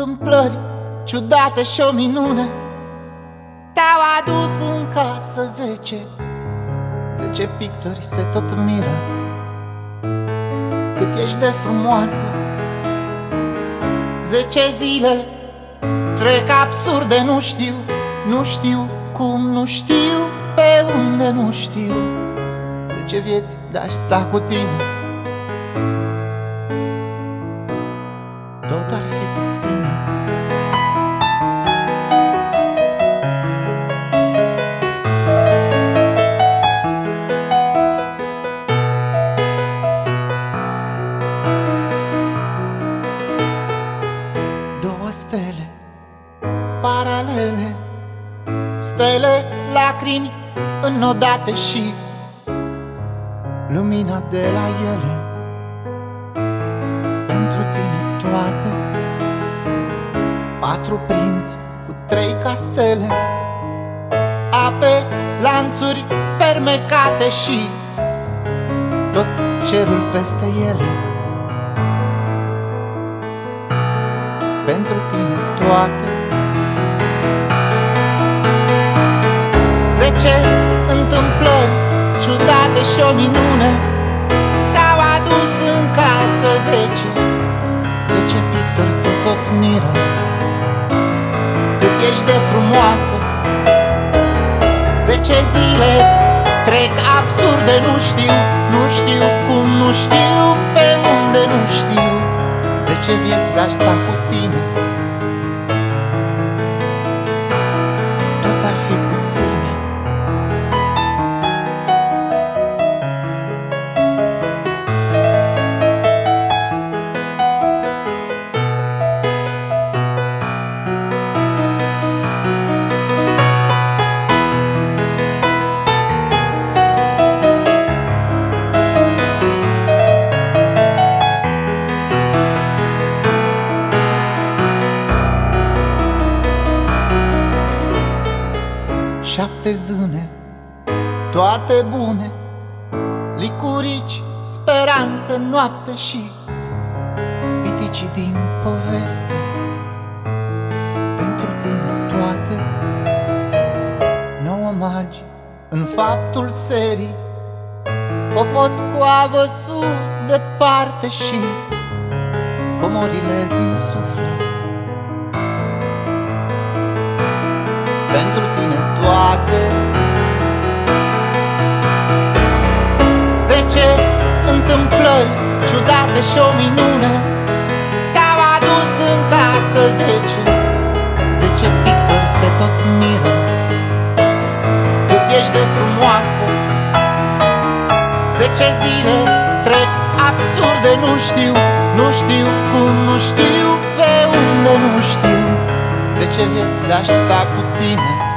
întâmplări ciudate și o minune. Te-au adus în casă zece Zece pictori se tot miră. Cât ești de frumoasă Zece zile trec absurde, nu știu Nu știu cum, nu știu pe unde, nu știu. Zece vieți de-aș sta cu tine. Tot ar fi puține Două stele paralele Stele, lacrimi înodate și Lumina de la ele. Pentru tine toate Patru prinți cu trei castele Ape, lanțuri fermecate și Tot cerul peste ele Pentru tine toate. Zece întâmplări ciudate și o minune Te-au adus în casă zece. Zece pictori se tot miră. Cât ești de frumoasă. Zece zile trec absurde, nu știu Nu știu cum, nu știu pe unde, nu știu Zece vieți de-aș sta cu tine Șapte zâne, toate bune Licurici, speranță, noapte și Piticii din poveste. Pentru tine toate Nouă magi în faptul serii Popot cu avă sus, departe și Comorile din suflet pentru tine toate. Zece întâmplări ciudate și o minune Te-au adus în casă zece. Zece pictori se tot miră. Cât ești de frumoasă. Zece zile trec absurde, nu știu știu pe unde, nu știu